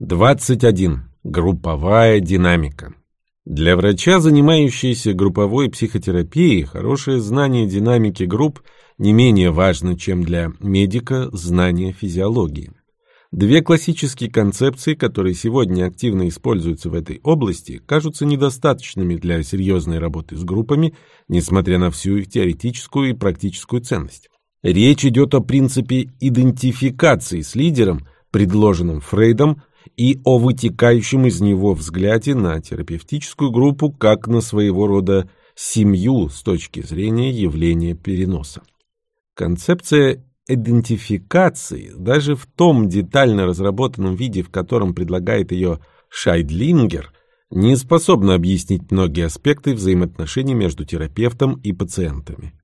21. Групповая динамика. Для врача, занимающегося групповой психотерапией, хорошее знание динамики групп не менее важно, чем для медика знание физиологии. Две классические концепции, которые сегодня активно используются в этой области, кажутся недостаточными для серьезной работы с группами, несмотря на всю их теоретическую и практическую ценность. Речь идет о принципе идентификации с лидером, предложенном Фрейдом, и о вытекающем из него взгляде на терапевтическую группу как на своего рода семью с точки зрения явления переноса. Концепция идентификации даже в том детально разработанном виде, в котором предлагает ее Шайдлингер, не способна объяснить многие аспекты взаимоотношений между терапевтом и пациентами.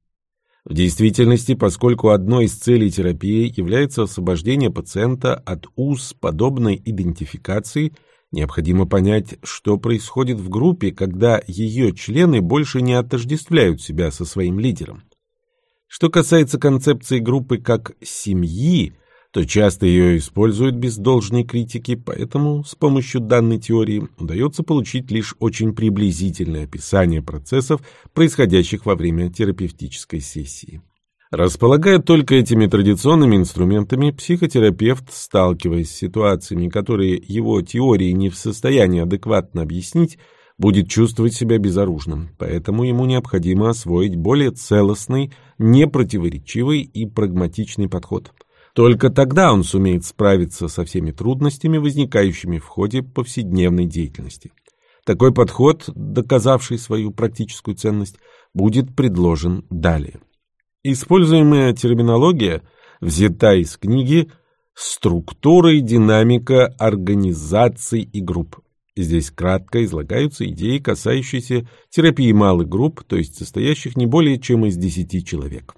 В действительности, поскольку одной из целей терапии является освобождение пациента от уз подобной идентификации, необходимо понять, что происходит в группе, когда ее члены больше не отождествляют себя со своим лидером. Что касается концепции группы как «семьи», то часто ее используют без должной критики, поэтому с помощью данной теории удается получить лишь очень приблизительное описание процессов, происходящих во время терапевтической сессии. Располагая только этими традиционными инструментами, психотерапевт, сталкиваясь с ситуациями, которые его теории не в состоянии адекватно объяснить, будет чувствовать себя безоружным, поэтому ему необходимо освоить более целостный, непротиворечивый и прагматичный подход – только тогда он сумеет справиться со всеми трудностями, возникающими в ходе повседневной деятельности. Такой подход, доказавший свою практическую ценность, будет предложен далее. Используемая терминология взята из книги «Структура и динамика организаций и групп». Здесь кратко излагаются идеи, касающиеся терапии малых групп, то есть состоящих не более чем из 10 человек.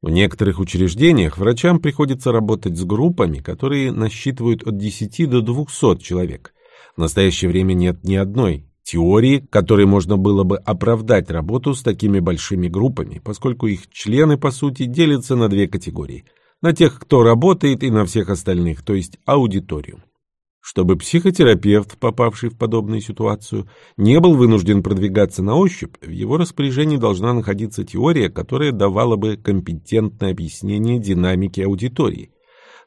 В некоторых учреждениях врачам приходится работать с группами, которые насчитывают от 10 до 200 человек. В настоящее время нет ни одной теории, которой можно было бы оправдать работу с такими большими группами, поскольку их члены, по сути, делятся на две категории – на тех, кто работает, и на всех остальных, то есть аудиторию чтобы психотерапевт, попавший в подобную ситуацию, не был вынужден продвигаться на ощупь, в его распоряжении должна находиться теория, которая давала бы компетентное объяснение динамики аудитории.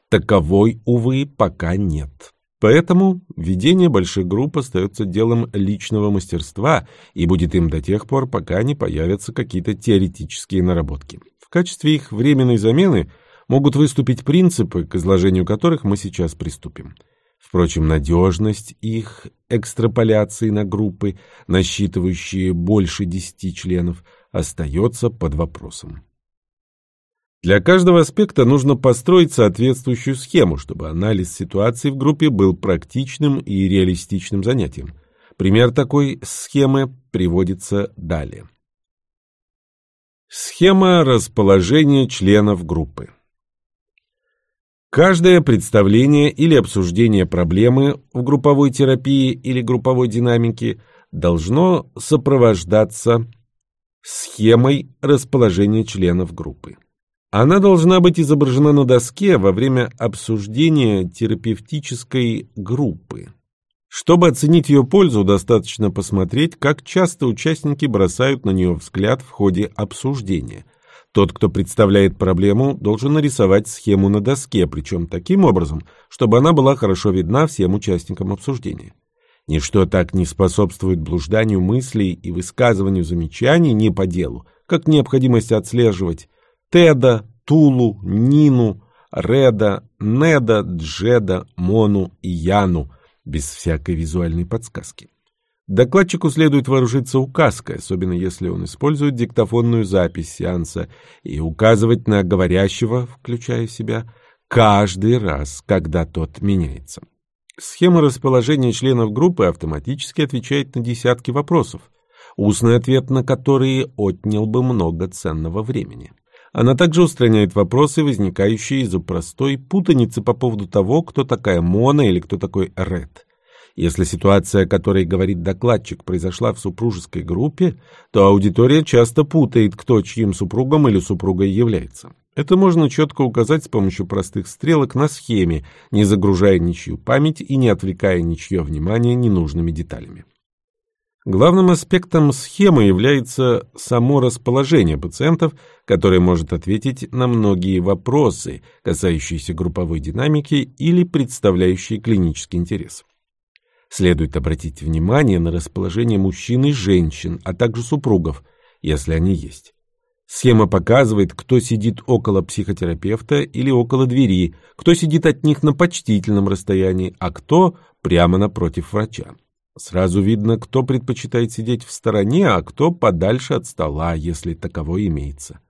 Таковой, увы, пока нет. Поэтому ведение больших групп остается делом личного мастерства и будет им до тех пор, пока не появятся какие-то теоретические наработки. В качестве их временной замены могут выступить принципы, к изложению которых мы сейчас приступим. Впрочем, надежность их экстраполяции на группы, насчитывающие больше десяти членов, остается под вопросом. Для каждого аспекта нужно построить соответствующую схему, чтобы анализ ситуации в группе был практичным и реалистичным занятием. Пример такой схемы приводится далее. Схема расположения членов группы. Каждое представление или обсуждение проблемы в групповой терапии или групповой динамике должно сопровождаться схемой расположения членов группы. Она должна быть изображена на доске во время обсуждения терапевтической группы. Чтобы оценить ее пользу, достаточно посмотреть, как часто участники бросают на нее взгляд в ходе обсуждения – тот, кто представляет проблему, должен нарисовать схему на доске, причем таким образом, чтобы она была хорошо видна всем участникам обсуждения. Ничто так не способствует блужданию мыслей и высказыванию замечаний не по делу, как необходимость отслеживать Теда, Тулу, Нину, Реда, Неда, Джеда, Мону и Яну без всякой визуальной подсказки. Докладчику следует вооружиться указкой, особенно если он использует диктофонную запись сеанса, и указывать на говорящего, включая себя, каждый раз, когда тот меняется. Схема расположения членов группы автоматически отвечает на десятки вопросов, устный ответ на которые отнял бы много ценного времени. Она также устраняет вопросы, возникающие из-за простой путаницы по поводу того, кто такая Мона или кто такой Ред. Если ситуация, о которой говорит докладчик, произошла в супружеской группе, то аудитория часто путает, кто чьим супругом или супругой является. Это можно четко указать с помощью простых стрелок на схеме, не загружая ничью память и не отвлекая ничье внимание ненужными деталями. Главным аспектом схемы является само расположение пациентов, которое может ответить на многие вопросы, касающиеся групповой динамики или представляющие клинический интерес. Следует обратить внимание на расположение мужчин и женщин, а также супругов, если они есть. Схема показывает, кто сидит около психотерапевта или около двери, кто сидит от них на почтительном расстоянии, а кто прямо напротив врача. Сразу видно, кто предпочитает сидеть в стороне, а кто подальше от стола, если таково имеется.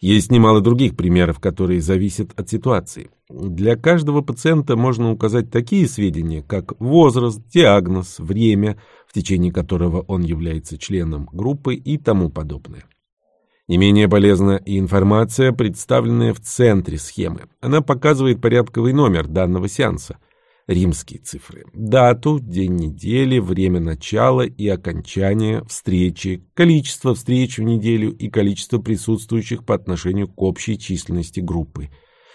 Есть немало других примеров, которые зависят от ситуации. Для каждого пациента можно указать такие сведения, как возраст, диагноз, время, в течение которого он является членом группы и тому подобное. Не менее полезна и информация, представленная в центре схемы. Она показывает порядковый номер данного сеанса, римские цифры, дату, день недели, время начала и окончания встречи, количество встреч в неделю и количество присутствующих по отношению к общей численности группы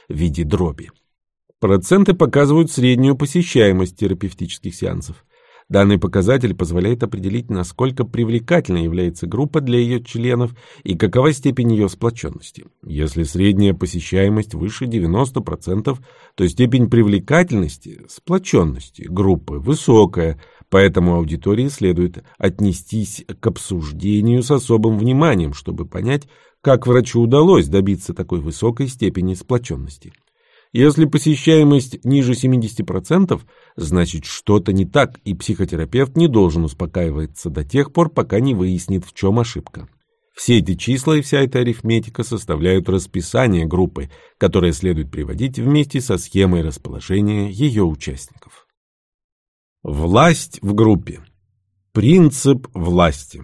в виде дроби. Проценты показывают среднюю посещаемость терапевтических сеансов. Данный показатель позволяет определить, насколько привлекательной является группа для ее членов и какова степень ее сплоченности. Если средняя посещаемость выше 90%, то степень привлекательности, сплоченности группы высокая, поэтому аудитории следует отнестись к обсуждению с особым вниманием, чтобы понять, как врачу удалось добиться такой высокой степени сплоченности. Если посещаемость ниже 70%, значит что-то не так, и психотерапевт не должен успокаиваться до тех пор, пока не выяснит, в чем ошибка. Все эти числа и вся эта арифметика составляют расписание группы, которое следует приводить вместе со схемой расположения ее участников. Власть в группе. Принцип власти.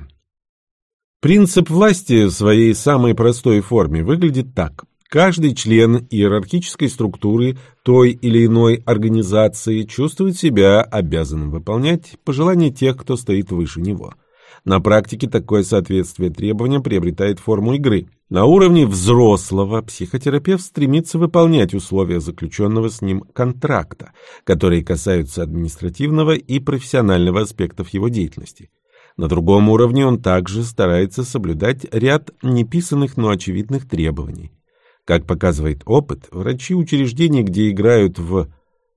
Принцип власти в своей самой простой форме выглядит так. Каждый член иерархической структуры той или иной организации чувствует себя обязанным выполнять пожелания тех, кто стоит выше него. На практике такое соответствие требованиям приобретает форму игры. На уровне взрослого психотерапевт стремится выполнять условия заключенного с ним контракта, которые касаются административного и профессионального аспектов его деятельности. На другом уровне он также старается соблюдать ряд неписанных, но очевидных требований. Как показывает опыт, врачи учреждений, где играют в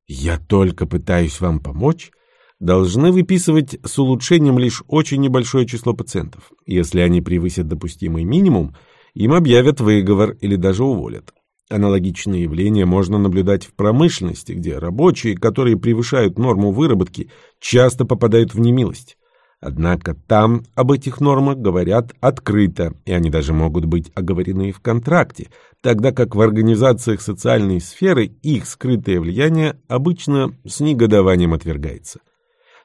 «я только пытаюсь вам помочь», должны выписывать с улучшением лишь очень небольшое число пациентов. Если они превысят допустимый минимум, им объявят выговор или даже уволят. Аналогичные явления можно наблюдать в промышленности, где рабочие, которые превышают норму выработки, часто попадают в немилость. Однако там об этих нормах говорят открыто, и они даже могут быть оговорены в контракте, тогда как в организациях социальной сферы их скрытое влияние обычно с негодованием отвергается.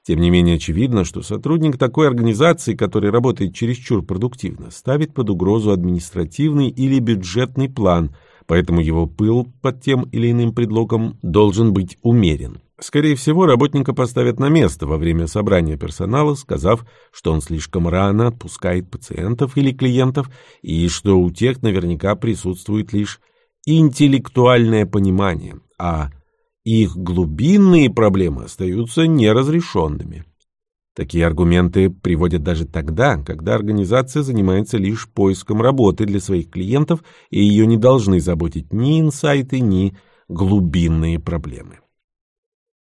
Тем не менее очевидно, что сотрудник такой организации, который работает чересчур продуктивно, ставит под угрозу административный или бюджетный план, поэтому его пыл под тем или иным предлогом должен быть умерен. Скорее всего, работника поставят на место во время собрания персонала, сказав, что он слишком рано отпускает пациентов или клиентов и что у тех наверняка присутствует лишь интеллектуальное понимание, а их глубинные проблемы остаются неразрешенными. Такие аргументы приводят даже тогда, когда организация занимается лишь поиском работы для своих клиентов, и ее не должны заботить ни инсайты, ни глубинные проблемы.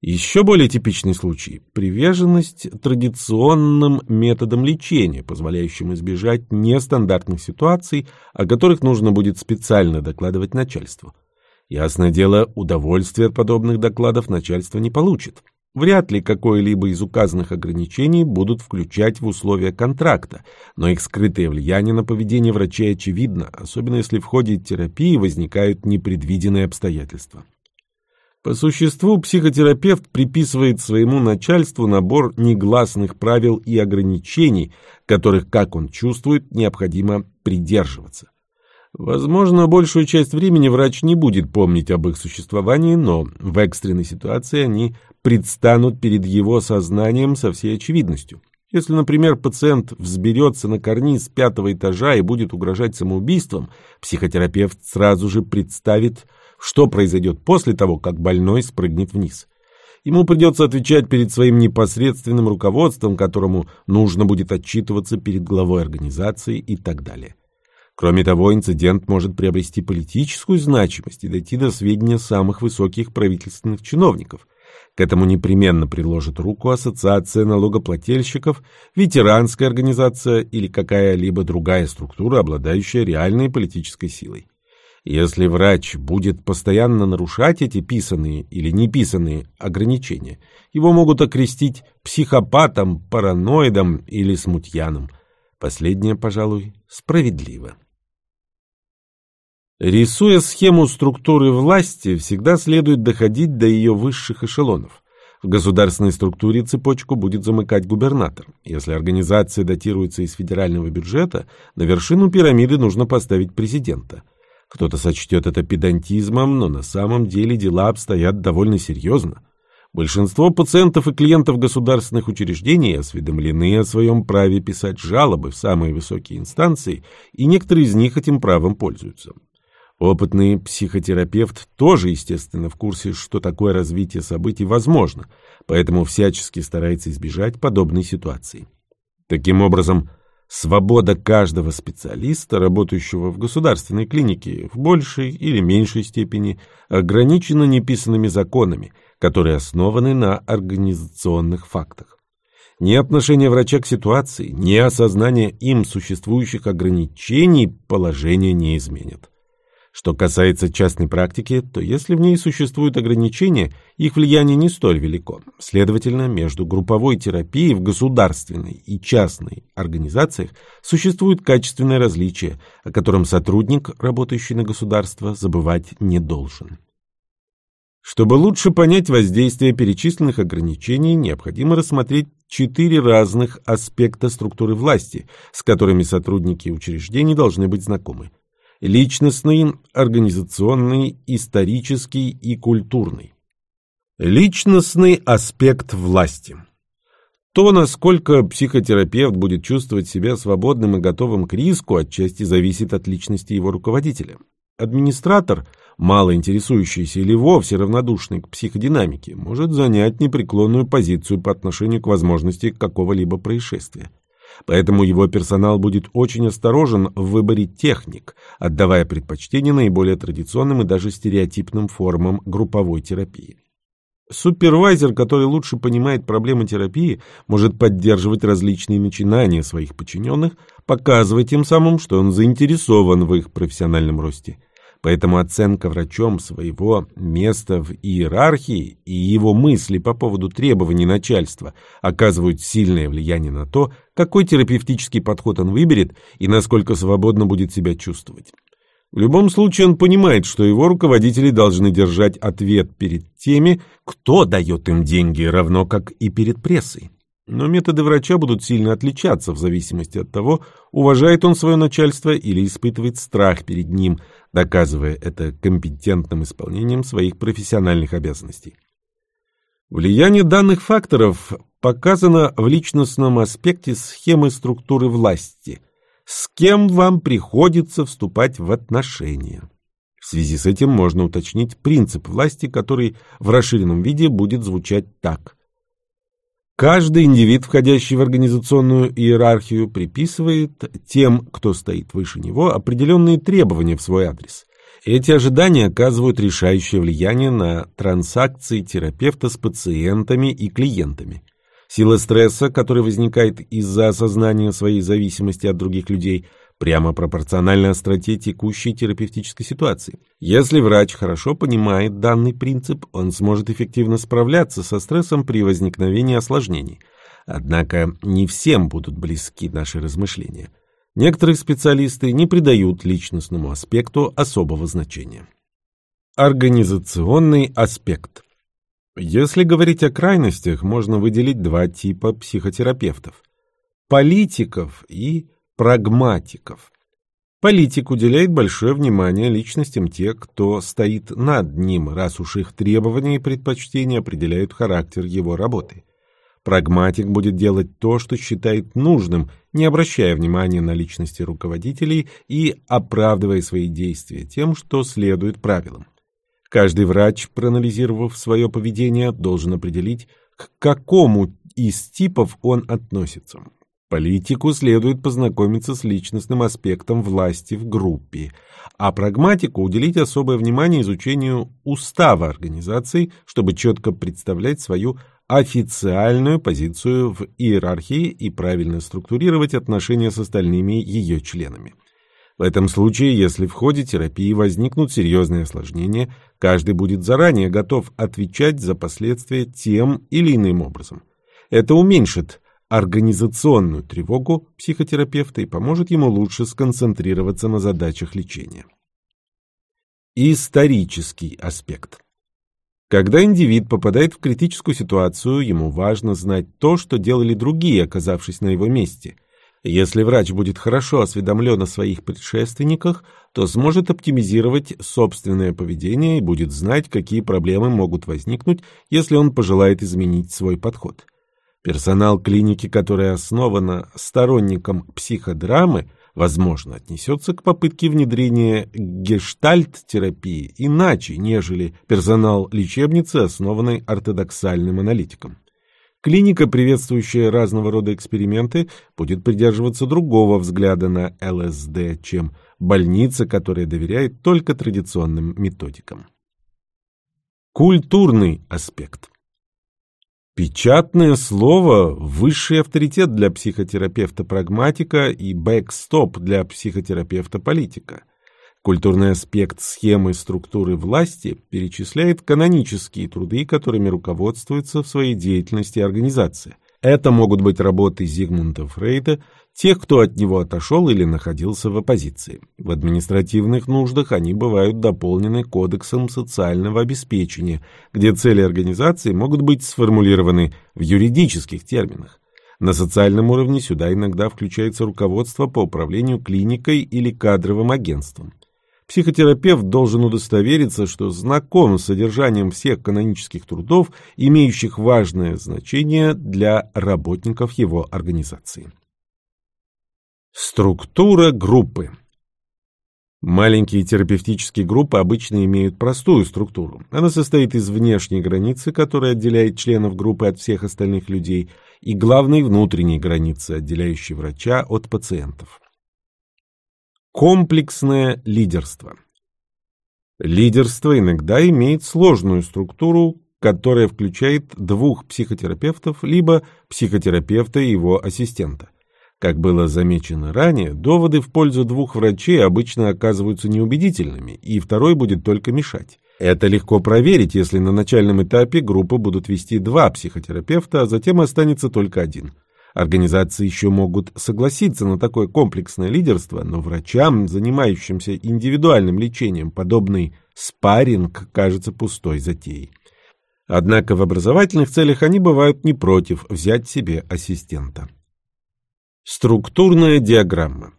Еще более типичный случай – приверженность традиционным методам лечения, позволяющим избежать нестандартных ситуаций, о которых нужно будет специально докладывать начальству. Ясное дело, удовольствие от подобных докладов начальство не получит. Вряд ли какое-либо из указанных ограничений будут включать в условия контракта, но их скрытое влияние на поведение врачей очевидно, особенно если в ходе терапии возникают непредвиденные обстоятельства. По существу психотерапевт приписывает своему начальству набор негласных правил и ограничений, которых, как он чувствует, необходимо придерживаться. Возможно, большую часть времени врач не будет помнить об их существовании, но в экстренной ситуации они предстанут перед его сознанием со всей очевидностью. Если, например, пациент взберется на карниз пятого этажа и будет угрожать самоубийством, психотерапевт сразу же представит, что произойдет после того, как больной спрыгнет вниз. Ему придется отвечать перед своим непосредственным руководством, которому нужно будет отчитываться перед главой организации и так далее. Кроме того, инцидент может приобрести политическую значимость и дойти до сведения самых высоких правительственных чиновников. К этому непременно приложит руку Ассоциация налогоплательщиков, ветеранская организация или какая-либо другая структура, обладающая реальной политической силой. Если врач будет постоянно нарушать эти писанные или неписанные ограничения, его могут окрестить психопатом, параноидом или смутьяном. Последнее, пожалуй, справедливо. Рисуя схему структуры власти, всегда следует доходить до ее высших эшелонов. В государственной структуре цепочку будет замыкать губернатор. Если организация датируется из федерального бюджета, на вершину пирамиды нужно поставить президента – кто-то сочтет это педантизмом, но на самом деле дела обстоят довольно серьезно. Большинство пациентов и клиентов государственных учреждений осведомлены о своем праве писать жалобы в самые высокие инстанции, и некоторые из них этим правом пользуются. Опытный психотерапевт тоже, естественно, в курсе, что такое развитие событий возможно, поэтому всячески старается избежать подобной ситуации. Таким образом, Свобода каждого специалиста, работающего в государственной клинике, в большей или меньшей степени ограничена неписанными законами, которые основаны на организационных фактах. Ни отношение врача к ситуации, ни осознание им существующих ограничений положения не изменят. Что касается частной практики, то если в ней существуют ограничения, их влияние не столь велико. Следовательно, между групповой терапией в государственной и частной организациях существует качественное различие, о котором сотрудник, работающий на государство, забывать не должен. Чтобы лучше понять воздействие перечисленных ограничений, необходимо рассмотреть четыре разных аспекта структуры власти, с которыми сотрудники учреждений должны быть знакомы – личностный, организационный, исторический и культурный. Личностный аспект власти. То, насколько психотерапевт будет чувствовать себя свободным и готовым к риску, отчасти зависит от личности его руководителя. Администратор, мало интересующийся или вовсе равнодушный к психодинамике, может занять непреклонную позицию по отношению к возможности какого-либо происшествия. Поэтому его персонал будет очень осторожен в выборе техник, отдавая предпочтение наиболее традиционным и даже стереотипным формам групповой терапии. Супервайзер, который лучше понимает проблемы терапии, может поддерживать различные начинания своих подчиненных, показывая тем самым, что он заинтересован в их профессиональном росте – Поэтому оценка врачом своего места в иерархии и его мысли по поводу требований начальства оказывают сильное влияние на то, какой терапевтический подход он выберет и насколько свободно будет себя чувствовать. В любом случае он понимает, что его руководители должны держать ответ перед теми, кто дает им деньги, равно как и перед прессой. Но методы врача будут сильно отличаться в зависимости от того, уважает он свое начальство или испытывает страх перед ним, доказывая это компетентным исполнением своих профессиональных обязанностей. Влияние данных факторов показано в личностном аспекте схемы структуры власти. С кем вам приходится вступать в отношения? В связи с этим можно уточнить принцип власти, который в расширенном виде будет звучать так – Каждый индивид, входящий в организационную иерархию, приписывает тем, кто стоит выше него, определенные требования в свой адрес. Эти ожидания оказывают решающее влияние на транзакции терапевта с пациентами и клиентами. Сила стресса, который возникает из-за осознания своей зависимости от других людей – прямо пропорционально остроте текущей терапевтической ситуации. Если врач хорошо понимает данный принцип, он сможет эффективно справляться со стрессом при возникновении осложнений. Однако не всем будут близки наши размышления. Некоторые специалисты не придают личностному аспекту особого значения. Организационный аспект. Если говорить о крайностях, можно выделить два типа психотерапевтов – политиков и прагматиков. Политик уделяет большое внимание личностям тех, кто стоит над ним, раз уж их требования и предпочтения определяют характер его работы. Прагматик будет делать то, что считает нужным, не обращая внимания на личности руководителей и оправдывая свои действия тем, что следует правилам. Каждый врач, проанализировав свое поведение, должен определить, к какому из типов он относится. Политику следует познакомиться с личностным аспектом власти в группе, а прагматику уделить особое внимание изучению устава организации, чтобы четко представлять свою официальную позицию в иерархии и правильно структурировать отношения с остальными ее членами. В этом случае, если в ходе терапии возникнут серьезные осложнения, каждый будет заранее готов отвечать за последствия тем или иным образом. Это уменьшит организационную тревогу психотерапевта и поможет ему лучше сконцентрироваться на задачах лечения. Исторический аспект. Когда индивид попадает в критическую ситуацию, ему важно знать то, что делали другие, оказавшись на его месте. Если врач будет хорошо осведомлен о своих предшественниках, то сможет оптимизировать собственное поведение и будет знать, какие проблемы могут возникнуть, если он пожелает изменить свой подход. Персонал клиники, которая основана сторонником психодрамы, возможно, отнесется к попытке внедрения гештальт-терапии иначе, нежели персонал лечебницы, основанной ортодоксальным аналитиком. Клиника, приветствующая разного рода эксперименты, будет придерживаться другого взгляда на ЛСД, чем больница, которая доверяет только традиционным методикам. Культурный аспект. Печатное слово – высший авторитет для психотерапевта-прагматика и бэкстоп для психотерапевта-политика – Культурный аспект схемы структуры власти перечисляет канонические труды, которыми руководствуется в своей деятельности организация. Это могут быть работы Зигмунда Фрейда, тех, кто от него отошел или находился в оппозиции. В административных нуждах они бывают дополнены кодексом социального обеспечения, где цели организации могут быть сформулированы в юридических терминах. На социальном уровне сюда иногда включается руководство по управлению клиникой или кадровым агентством. Психотерапевт должен удостовериться, что знаком с содержанием всех канонических трудов, имеющих важное значение для работников его организации. Структура группы Маленькие терапевтические группы обычно имеют простую структуру. Она состоит из внешней границы, которая отделяет членов группы от всех остальных людей, и главной внутренней границы, отделяющей врача от пациентов. Комплексное лидерство. Лидерство иногда имеет сложную структуру, которая включает двух психотерапевтов, либо психотерапевта и его ассистента. Как было замечено ранее, доводы в пользу двух врачей обычно оказываются неубедительными, и второй будет только мешать. Это легко проверить, если на начальном этапе группу будут вести два психотерапевта, а затем останется только один – Организации еще могут согласиться на такое комплексное лидерство, но врачам, занимающимся индивидуальным лечением, подобный спарринг кажется пустой затеей. Однако в образовательных целях они бывают не против взять себе ассистента. Структурная диаграмма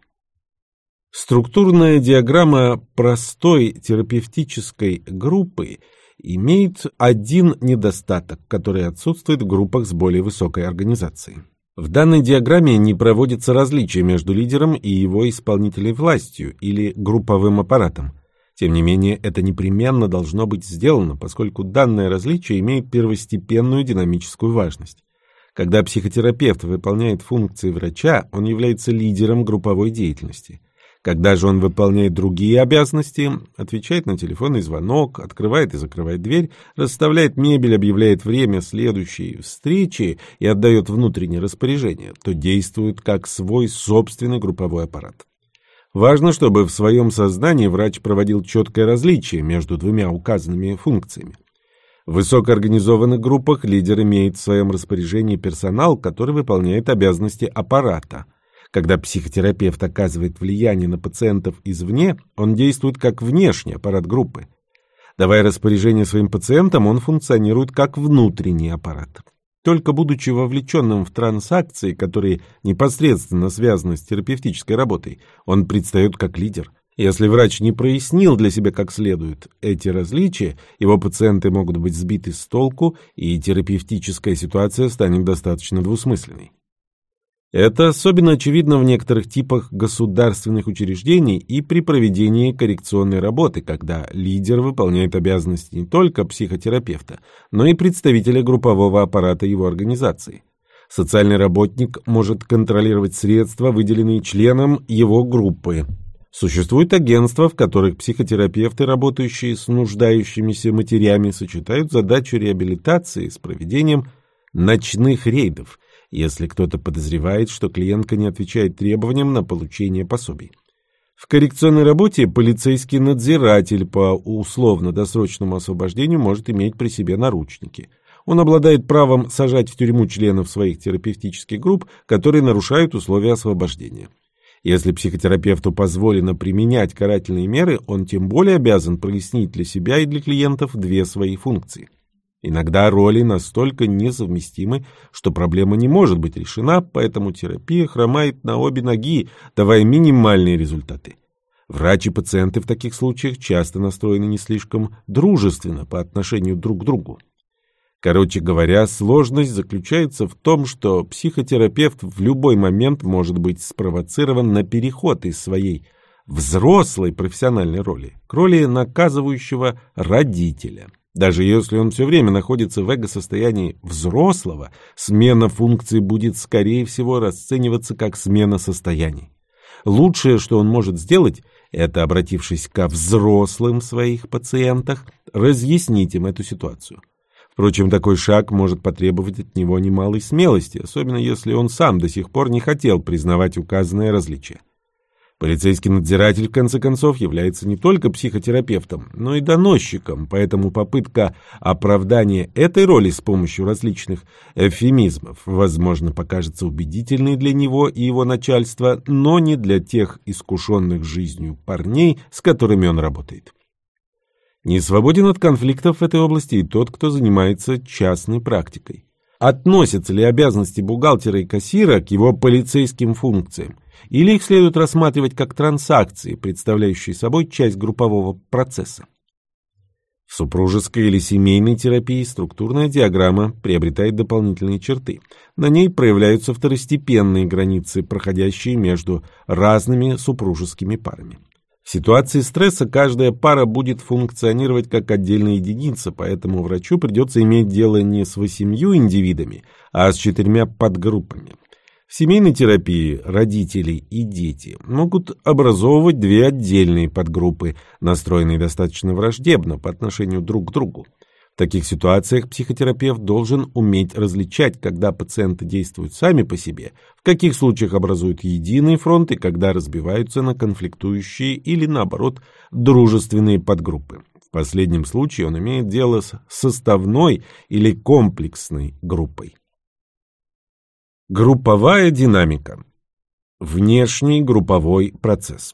Структурная диаграмма простой терапевтической группы имеет один недостаток, который отсутствует в группах с более высокой организацией. В данной диаграмме не проводится различие между лидером и его исполнительной властью или групповым аппаратом. Тем не менее, это непременно должно быть сделано, поскольку данное различие имеет первостепенную динамическую важность. Когда психотерапевт выполняет функции врача, он является лидером групповой деятельности. Когда же он выполняет другие обязанности, отвечает на телефонный звонок, открывает и закрывает дверь, расставляет мебель, объявляет время следующей встречи и отдает внутреннее распоряжение, то действует как свой собственный групповой аппарат. Важно, чтобы в своем сознании врач проводил четкое различие между двумя указанными функциями. В высокоорганизованных группах лидер имеет в своем распоряжении персонал, который выполняет обязанности аппарата – когда психотерапевт оказывает влияние на пациентов извне, он действует как внешний аппарат группы. Давая распоряжение своим пациентам, он функционирует как внутренний аппарат. Только будучи вовлеченным в транзакции, которые непосредственно связаны с терапевтической работой, он предстает как лидер. Если врач не прояснил для себя как следует эти различия, его пациенты могут быть сбиты с толку, и терапевтическая ситуация станет достаточно двусмысленной. Это особенно очевидно в некоторых типах государственных учреждений и при проведении коррекционной работы, когда лидер выполняет обязанности не только психотерапевта, но и представителя группового аппарата его организации. Социальный работник может контролировать средства, выделенные членам его группы. Существуют агентства, в которых психотерапевты, работающие с нуждающимися матерями, сочетают задачу реабилитации с проведением ночных рейдов – если кто-то подозревает, что клиентка не отвечает требованиям на получение пособий. В коррекционной работе полицейский надзиратель по условно-досрочному освобождению может иметь при себе наручники. Он обладает правом сажать в тюрьму членов своих терапевтических групп, которые нарушают условия освобождения. Если психотерапевту позволено применять карательные меры, он тем более обязан прояснить для себя и для клиентов две свои функции. Иногда роли настолько несовместимы, что проблема не может быть решена, поэтому терапия хромает на обе ноги, давая минимальные результаты. Врачи и пациенты в таких случаях часто настроены не слишком дружественно по отношению друг к другу. Короче говоря, сложность заключается в том, что психотерапевт в любой момент может быть спровоцирован на переход из своей взрослой профессиональной роли к роли наказывающего родителя. Даже если он все время находится в эго-состоянии взрослого, смена функций будет, скорее всего, расцениваться как смена состояний. Лучшее, что он может сделать, это, обратившись ко взрослым своих пациентах, разъяснить им эту ситуацию. Впрочем, такой шаг может потребовать от него немалой смелости, особенно если он сам до сих пор не хотел признавать указанное различие. Полицейский надзиратель, в конце концов, является не только психотерапевтом, но и доносчиком, поэтому попытка оправдания этой роли с помощью различных эвфемизмов, возможно, покажется убедительной для него и его начальства, но не для тех искушенных жизнью парней, с которыми он работает. Не свободен от конфликтов в этой области и тот, кто занимается частной практикой. Относятся ли обязанности бухгалтера и кассира к его полицейским функциям? Или их следует рассматривать как транзакции, представляющие собой часть группового процесса? В супружеской или семейной терапии структурная диаграмма приобретает дополнительные черты. На ней проявляются второстепенные границы, проходящие между разными супружескими парами. В ситуации стресса каждая пара будет функционировать как отдельная единица, поэтому врачу придется иметь дело не с восемью индивидами, а с четырьмя подгруппами. В семейной терапии родители и дети могут образовывать две отдельные подгруппы, настроенные достаточно враждебно по отношению друг к другу. В таких ситуациях психотерапевт должен уметь различать, когда пациенты действуют сами по себе, в каких случаях образуют единый фронт и когда разбиваются на конфликтующие или, наоборот, дружественные подгруппы. В последнем случае он имеет дело с составной или комплексной группой. Групповая динамика. Внешний групповой процесс.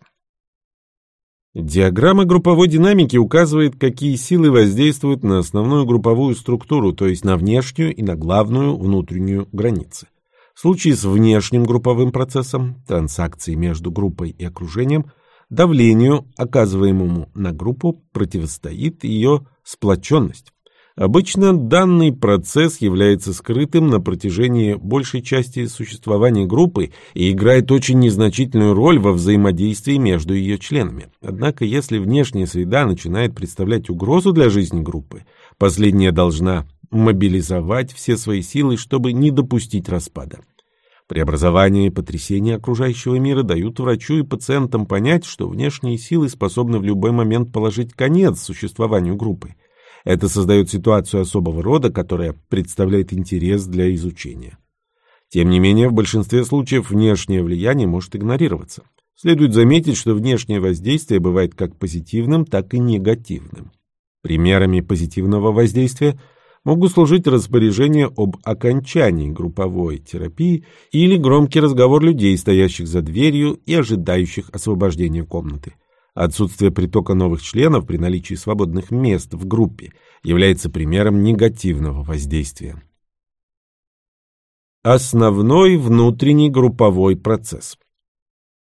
Диаграмма групповой динамики указывает, какие силы воздействуют на основную групповую структуру, то есть на внешнюю и на главную внутреннюю границы. В случае с внешним групповым процессом, транзакции между группой и окружением, давлению, оказываемому на группу, противостоит ее сплоченность. Обычно данный процесс является скрытым на протяжении большей части существования группы и играет очень незначительную роль во взаимодействии между ее членами. Однако, если внешняя среда начинает представлять угрозу для жизни группы, последняя должна мобилизовать все свои силы, чтобы не допустить распада. Преобразование и потрясения окружающего мира дают врачу и пациентам понять, что внешние силы способны в любой момент положить конец существованию группы. Это создает ситуацию особого рода, которая представляет интерес для изучения. Тем не менее, в большинстве случаев внешнее влияние может игнорироваться. Следует заметить, что внешнее воздействие бывает как позитивным, так и негативным. Примерами позитивного воздействия могут служить распоряжение об окончании групповой терапии или громкий разговор людей, стоящих за дверью и ожидающих освобождения комнаты. Отсутствие притока новых членов при наличии свободных мест в группе является примером негативного воздействия. Основной внутренний групповой процесс.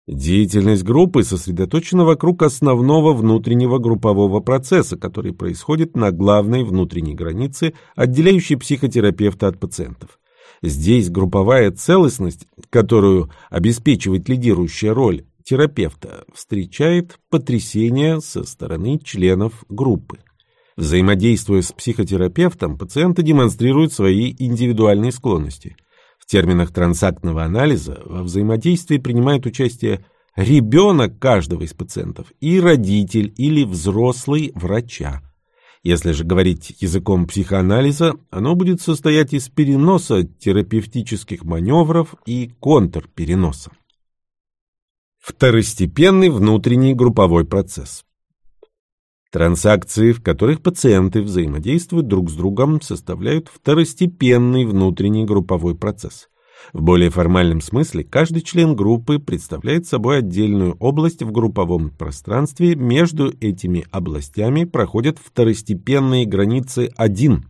Деятельность группы сосредоточена вокруг основного внутреннего группового процесса, который происходит на главной внутренней границе, отделяющей психотерапевта от пациентов. Здесь групповая целостность, которую обеспечивает лидирующая роль терапевта, встречает потрясение со стороны членов группы. Взаимодействуя с психотерапевтом, пациенты демонстрируют свои индивидуальные склонности – в терминах трансактного анализа во взаимодействии принимает участие ребенок каждого из пациентов и родитель или взрослый врача. Если же говорить языком психоанализа, оно будет состоять из переноса терапевтических маневров и контрпереноса. Второстепенный внутренний групповой процесс. Транзакции, в которых пациенты взаимодействуют друг с другом, составляют второстепенный внутренний групповой процесс. В более формальном смысле каждый член группы представляет собой отдельную область в групповом пространстве, между этими областями проходят второстепенные границы 1.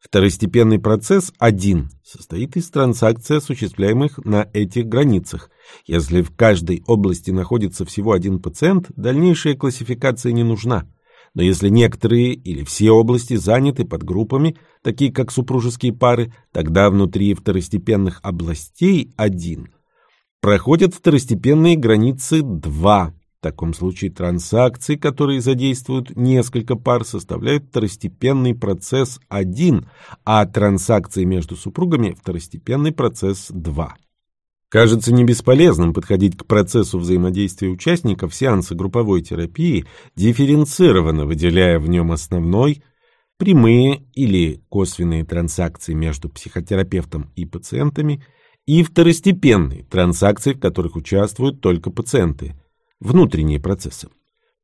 Второстепенный процесс 1 состоит из транзакций, осуществляемых на этих границах. Если в каждой области находится всего один пациент, дальнейшая классификация не нужна. Но если некоторые или все области заняты подгруппами, такие как супружеские пары, тогда внутри второстепенных областей 1 проходят второстепенные границы 2. В таком случае транзакции, которые задействуют несколько пар, составляют второстепенный процесс 1, а транзакции между супругами – второстепенный процесс 2. Кажется не бесполезным подходить к процессу взаимодействия участников сеанса групповой терапии, дифференцированно выделяя в нем основной, прямые или косвенные транзакции между психотерапевтом и пациентами и второстепенные транзакции, в которых участвуют только пациенты, внутренние процессы.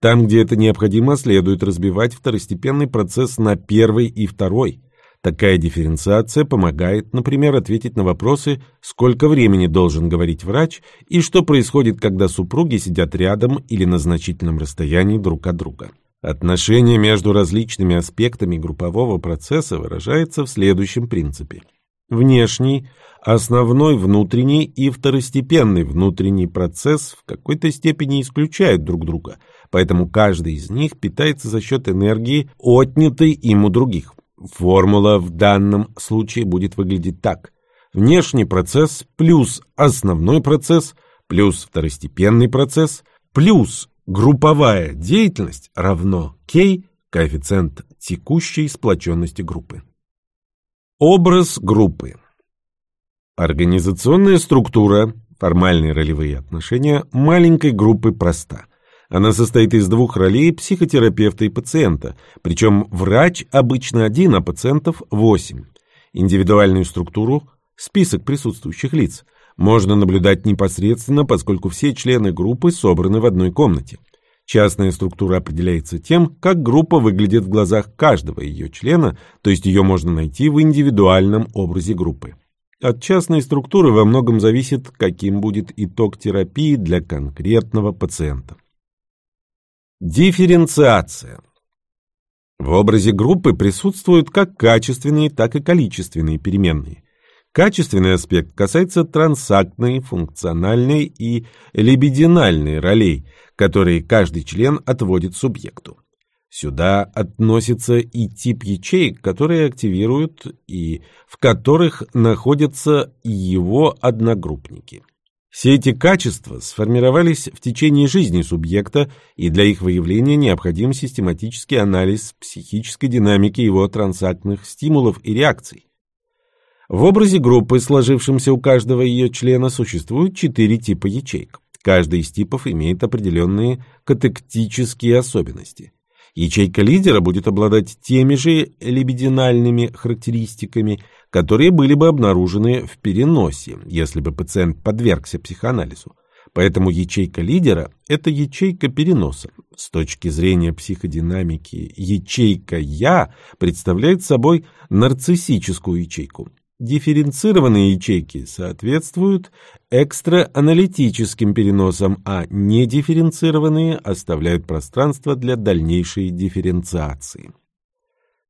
Там, где это необходимо, следует разбивать второстепенный процесс на первый и второй – Такая дифференциация помогает, например, ответить на вопросы, сколько времени должен говорить врач и что происходит, когда супруги сидят рядом или на значительном расстоянии друг от друга. Отношение между различными аспектами группового процесса выражается в следующем принципе. Внешний, основной внутренний и второстепенный внутренний процесс в какой-то степени исключают друг друга, поэтому каждый из них питается за счет энергии, отнятой им у других. Формула в данном случае будет выглядеть так. Внешний процесс плюс основной процесс плюс второстепенный процесс плюс групповая деятельность равно K, коэффициент текущей сплоченности группы. Образ группы. Организационная структура, формальные ролевые отношения маленькой группы проста – она состоит из двух ролей психотерапевта и пациента, причем врач обычно один, а пациентов восемь. Индивидуальную структуру, список присутствующих лиц, можно наблюдать непосредственно, поскольку все члены группы собраны в одной комнате. Частная структура определяется тем, как группа выглядит в глазах каждого ее члена, то есть ее можно найти в индивидуальном образе группы. От частной структуры во многом зависит, каким будет итог терапии для конкретного пациента. Дифференциация. В образе группы присутствуют как качественные, так и количественные переменные. Качественный аспект касается трансактной, функциональной и либидинальной ролей, которые каждый член отводит субъекту. Сюда относится и тип ячеек, которые активируют и в которых находятся его одногруппники. Все эти качества сформировались в течение жизни субъекта, и для их выявления необходим систематический анализ психической динамики его трансактных стимулов и реакций. В образе группы, сложившемся у каждого ее члена, существует четыре типа ячеек. Каждый из типов имеет определенные катектические особенности. Ячейка лидера будет обладать теми же либидинальными характеристиками, которые были бы обнаружены в переносе, если бы пациент подвергся психоанализу. Поэтому ячейка лидера – это ячейка переноса. С точки зрения психодинамики, ячейка «я» представляет собой нарциссическую ячейку. Дифференцированные ячейки соответствуют экстрааналитическим переносам, а недифференцированные оставляют пространство для дальнейшей дифференциации.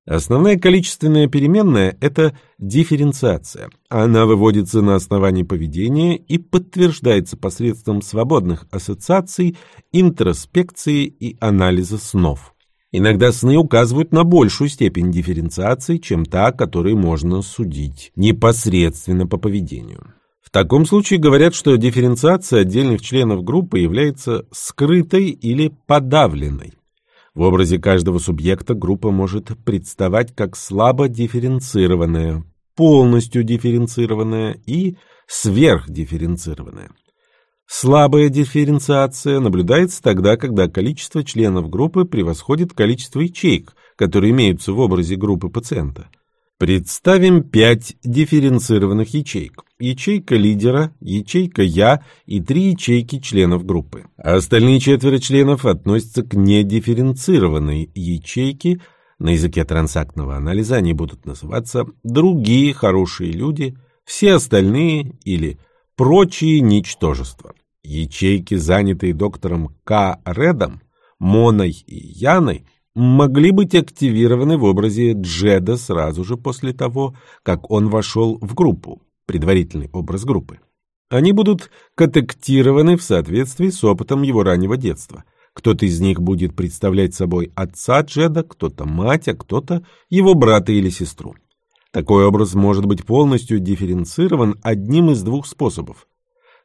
Основная количественная переменная – это дифференциация. Она выводится на основании поведения и подтверждается посредством свободных ассоциаций, интроспекции и анализа снов. Иногда сны указывают на большую степень дифференциации, чем та, которой можно судить непосредственно по поведению. В таком случае говорят, что дифференциация отдельных членов группы является скрытой или подавленной. В образе каждого субъекта группа может представать как слабо дифференцированная, полностью дифференцированная и сверхдифференцированная. Слабая дифференциация наблюдается тогда, когда количество членов группы превосходит количество ячеек, которые имеются в образе группы пациента. Представим пять дифференцированных ячеек. Ячейка лидера, ячейка «Я» и три ячейки членов группы. А остальные четверо членов относятся к недифференцированной ячейке. На языке трансактного анализа они будут называться «другие хорошие люди», «все остальные» или «прочие ничтожества». Ячейки, занятые доктором К. Редом, Моной и Яной – могли быть активированы в образе Джеда сразу же после того, как он вошел в группу, предварительный образ группы. Они будут котектированы в соответствии с опытом его раннего детства. Кто-то из них будет представлять собой отца Джеда, кто-то мать, а кто-то его брата или сестру. Такой образ может быть полностью дифференцирован одним из двух способов.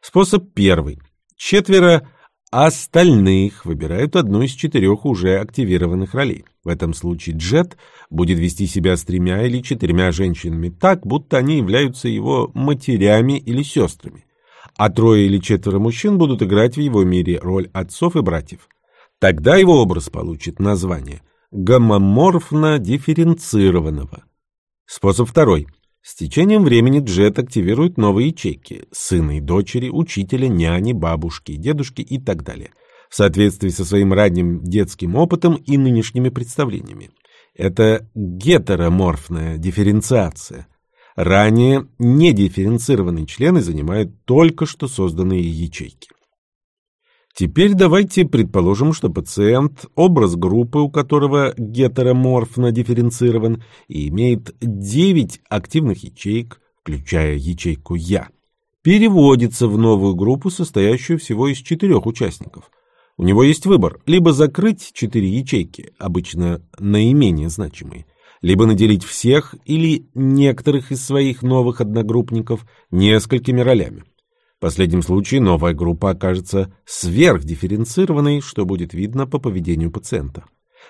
Способ первый. Четверо Остальных выбирают одну из четырех уже активированных ролей. В этом случае Джет будет вести себя с тремя или четырьмя женщинами так, будто они являются его матерями или сестрами. А трое или четверо мужчин будут играть в его мире роль отцов и братьев. Тогда его образ получит название гомоморфно дифференцированного. Способ второй – с течением времени Джет активирует новые ячейки – сына и дочери, учителя, няни, бабушки, дедушки и так далее, в соответствии со своим ранним детским опытом и нынешними представлениями. Это гетероморфная дифференциация. Ранее недифференцированные члены занимают только что созданные ячейки. Теперь давайте предположим, что пациент, образ группы, у которого гетероморфно дифференцирован и имеет 9 активных ячеек, включая ячейку «Я», переводится в новую группу, состоящую всего из четырех участников. У него есть выбор – либо закрыть четыре ячейки, обычно наименее значимые, либо наделить всех или некоторых из своих новых одногруппников несколькими ролями. В последнем случае новая группа окажется сверхдифференцированной, что будет видно по поведению пациента.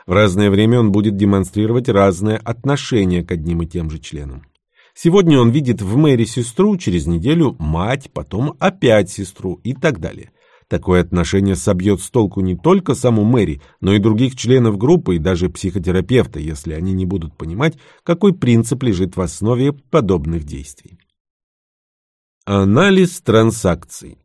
В разное время он будет демонстрировать разное отношение к одним и тем же членам. Сегодня он видит в Мэри сестру, через неделю мать, потом опять сестру и так далее. Такое отношение собьет с толку не только саму Мэри, но и других членов группы и даже психотерапевта, если они не будут понимать, какой принцип лежит в основе подобных действий. Анализ транзакций.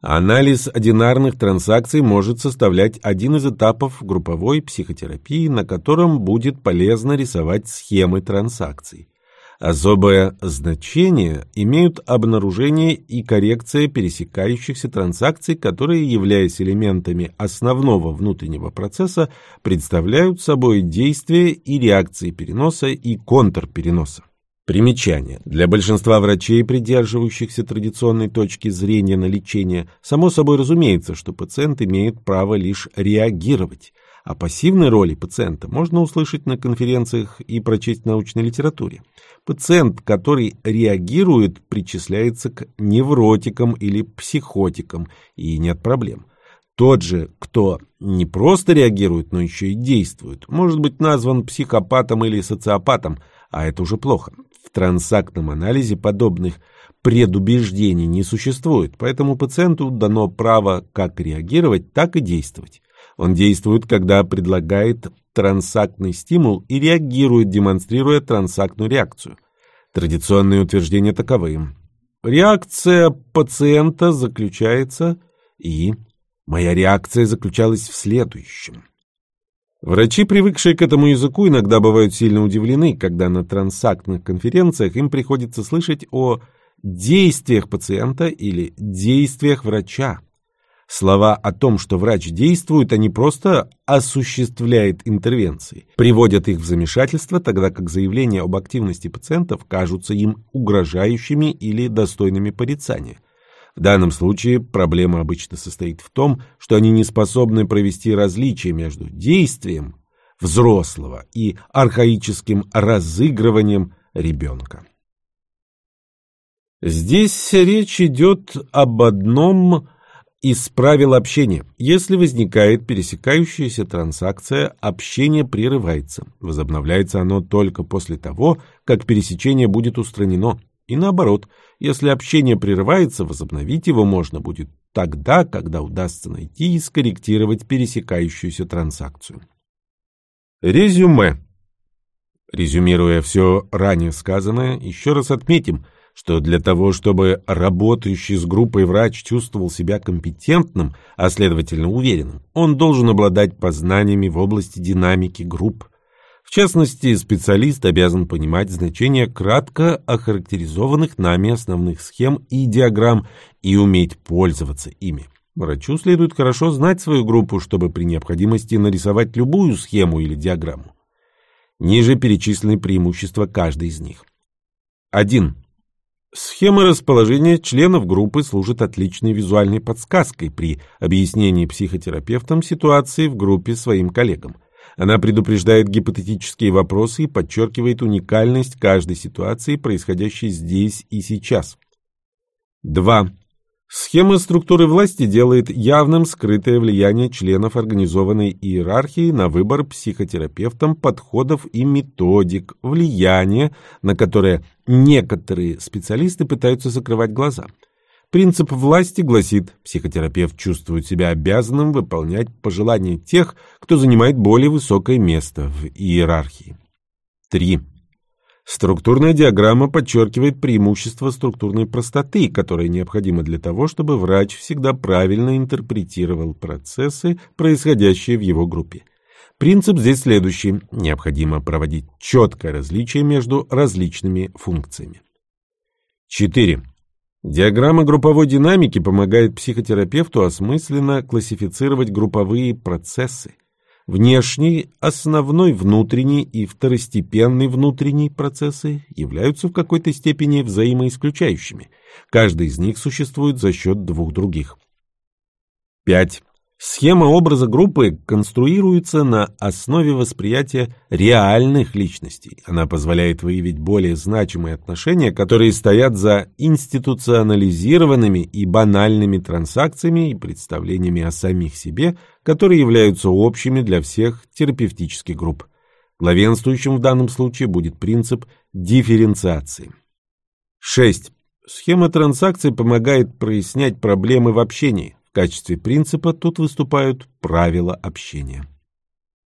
Анализ одинарных транзакций может составлять один из этапов групповой психотерапии, на котором будет полезно рисовать схемы транзакций. Особое значение имеют обнаружение и коррекция пересекающихся транзакций, которые, являясь элементами основного внутреннего процесса, представляют собой действия и реакции переноса и контрпереноса. Примечание. Для большинства врачей, придерживающихся традиционной точки зрения на лечение, само собой разумеется, что пациент имеет право лишь реагировать. О пассивной роли пациента можно услышать на конференциях и прочесть в научной литературе. Пациент, который реагирует, причисляется к невротикам или психотикам, и нет проблем. Тот же, кто не просто реагирует, но еще и действует, может быть назван психопатом или социопатом, а это уже плохо. В трансактном анализе подобных предубеждений не существует, поэтому пациенту дано право как реагировать, так и действовать. Он действует, когда предлагает трансактный стимул и реагирует, демонстрируя трансактную реакцию. Традиционные утверждения таковы. Реакция пациента заключается и... Моя реакция заключалась в следующем. Врачи, привыкшие к этому языку, иногда бывают сильно удивлены, когда на трансактных конференциях им приходится слышать о действиях пациента или действиях врача. Слова о том, что врач действует, а не просто осуществляет интервенции, приводят их в замешательство, тогда как заявления об активности пациентов кажутся им угрожающими или достойными порицания. В данном случае проблема обычно состоит в том, что они не способны провести различие между действием взрослого и архаическим разыгрыванием ребенка. Здесь речь идет об одном из правил общения. Если возникает пересекающаяся транзакция, общение прерывается. Возобновляется оно только после того, как пересечение будет устранено. И наоборот, если общение прерывается, возобновить его можно будет тогда, когда удастся найти и скорректировать пересекающуюся транзакцию. Резюме. Резюмируя все ранее сказанное, еще раз отметим, что для того, чтобы работающий с группой врач чувствовал себя компетентным, а следовательно уверенным, он должен обладать познаниями в области динамики групп. В частности, специалист обязан понимать значение кратко охарактеризованных нами основных схем и диаграмм и уметь пользоваться ими. Врачу следует хорошо знать свою группу, чтобы при необходимости нарисовать любую схему или диаграмму. Ниже перечислены преимущества каждой из них. 1. Схема расположения членов группы служит отличной визуальной подсказкой при объяснении психотерапевтам ситуации в группе своим коллегам. Она предупреждает гипотетические вопросы и подчеркивает уникальность каждой ситуации, происходящей здесь и сейчас. 2. Схема структуры власти делает явным скрытое влияние членов организованной иерархии на выбор психотерапевтом подходов и методик, влияние, на которое некоторые специалисты пытаются закрывать глаза. Принцип власти гласит, психотерапевт чувствует себя обязанным выполнять пожелания тех, кто занимает более высокое место в иерархии. 3. Структурная диаграмма подчеркивает преимущество структурной простоты, которая необходима для того, чтобы врач всегда правильно интерпретировал процессы, происходящие в его группе. Принцип здесь следующий. Необходимо проводить четкое различие между различными функциями. 4. Диаграмма групповой динамики помогает психотерапевту осмысленно классифицировать групповые процессы. Внешний, основной внутренний и второстепенный внутренний процессы являются в какой-то степени взаимоисключающими. Каждый из них существует за счет двух других. 5. Схема образа группы конструируется на основе восприятия реальных личностей. Она позволяет выявить более значимые отношения, которые стоят за институционализированными и банальными транзакциями и представлениями о самих себе, которые являются общими для всех терапевтических групп. Главенствующим в данном случае будет принцип дифференциации. 6. Схема транзакций помогает прояснять проблемы в общении качестве принципа тут выступают правила общения.